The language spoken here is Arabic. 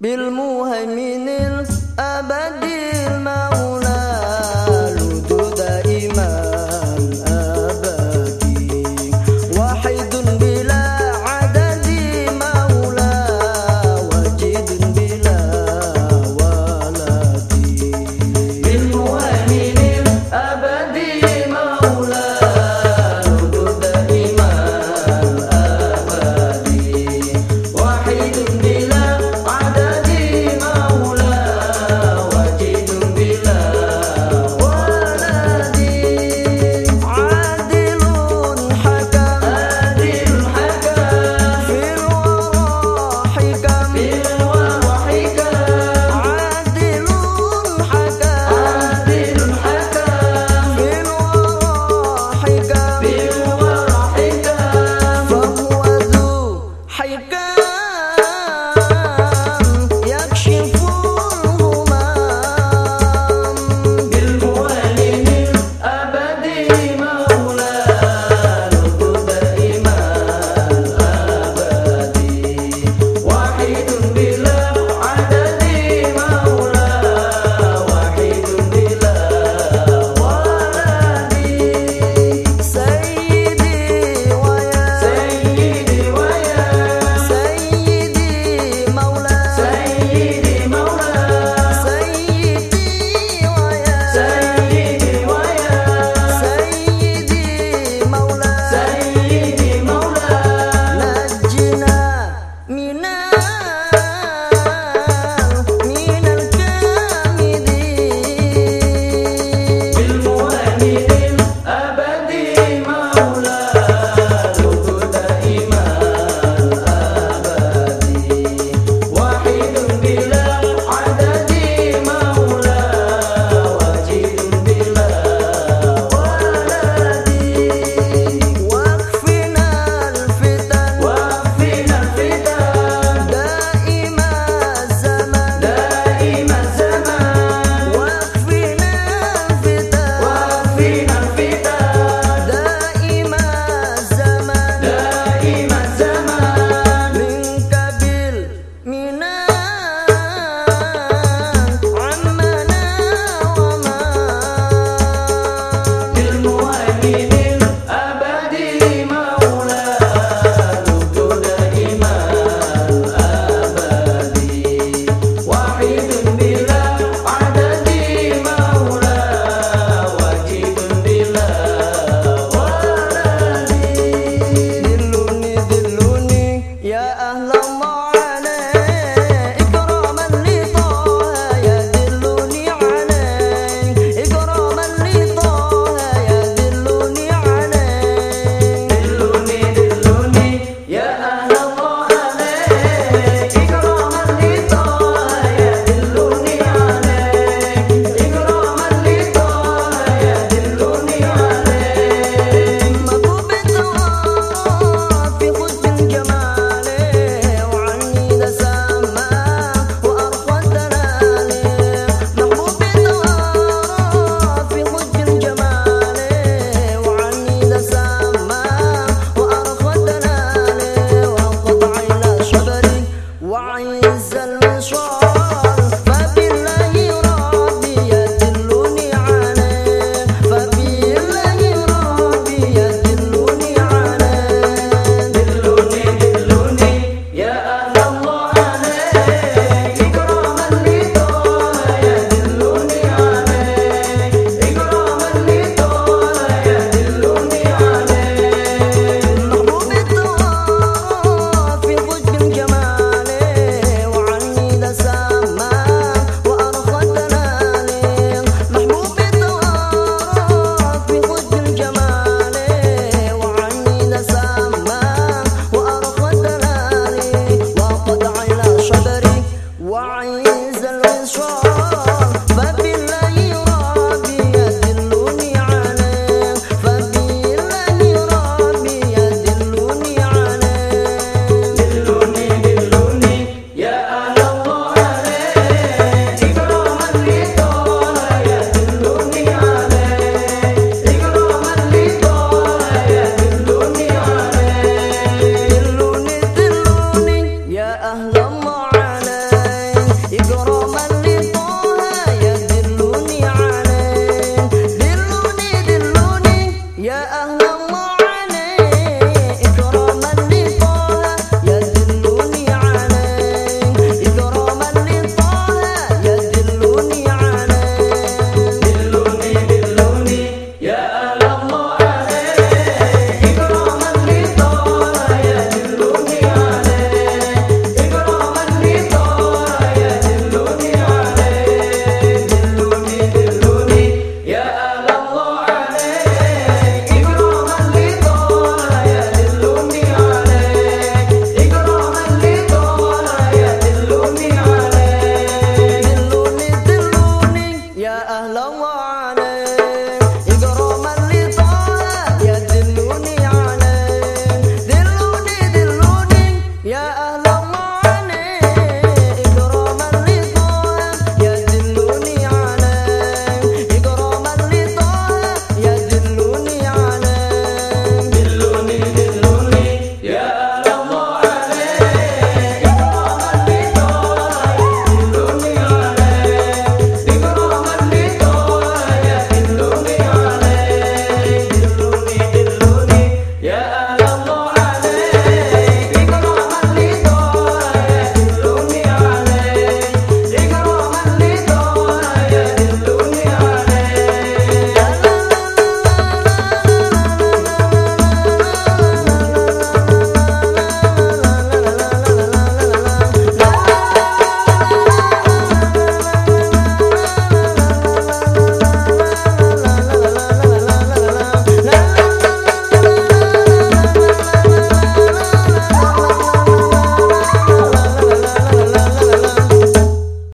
بالمهيمن الأبدي الموت.